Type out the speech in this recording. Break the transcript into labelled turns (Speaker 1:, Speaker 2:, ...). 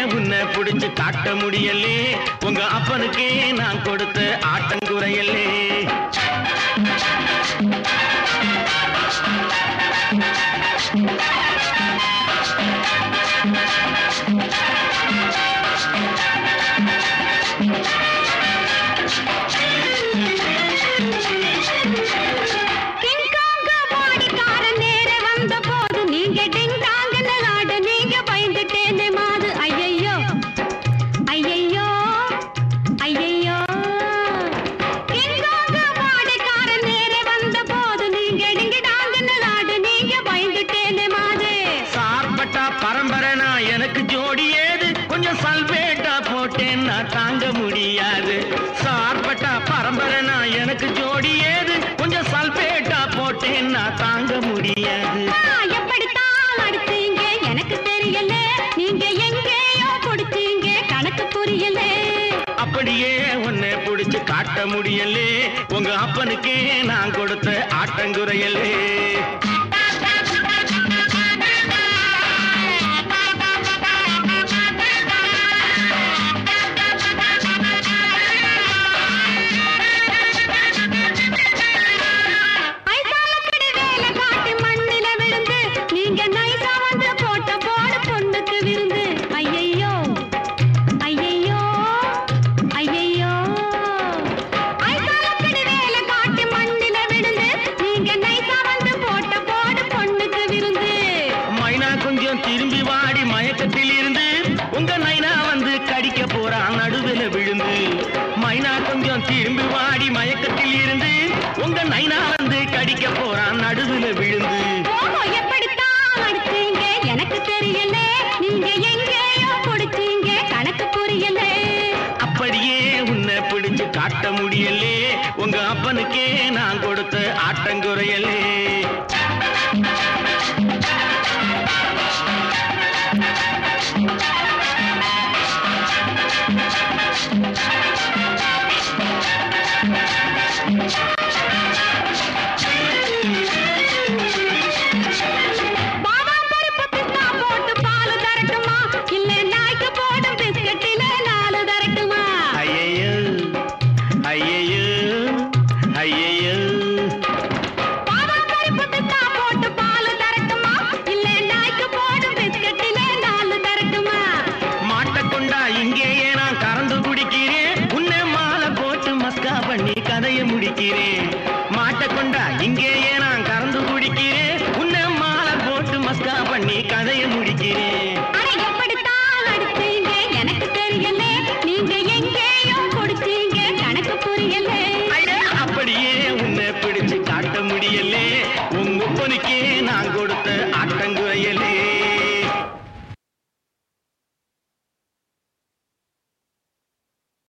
Speaker 1: காட்ட முடியலே உங்க அப்பனுக்கே நான் கொடுத்த ஆட்டங்குறையலே you. நான் தாங்க முடியாது. சார்பட்டா பரம்பரை நான் எனக்கு ஜோடி ஏது? கொஞ்சம் சல்பேட்டா போட்டேன் நான் தாங்க முடியாது.
Speaker 2: எனக்கு தெரியல. நீங்க எங்கேயோ குடிச்சீங்க கணக்கு புரியல.
Speaker 1: அப்படியே உன்னை புடிச்சு காட்ட முடியலே. உங்க அப்பனுக்கே நான் கொடுத்த ஆட்டங்குறையலே நைனா வந்து கடிக்க போறான் நடுவில் விழுந்து.
Speaker 2: எனக்கு தெரியல. நீங்க எங்கேயோ குடிச்சீங்க கணக்கு புரியல.
Speaker 1: அப்படியே உன்னை பிடிச்சு காட்ட முடியலே. உங்க அப்பனுக்கே நான் கொடுத்த ஆட்டங்குறையலே. மாட்டை கொண்டா இங்கேயே நான் கறந்து குடிக்கிறேன் உன்னை மாலை போட்டு மஸ்கா பண்ணி கதையை முடிக்கிறேன் அப்படியே உன்னை பிடிச்சு காட்ட முடியலே.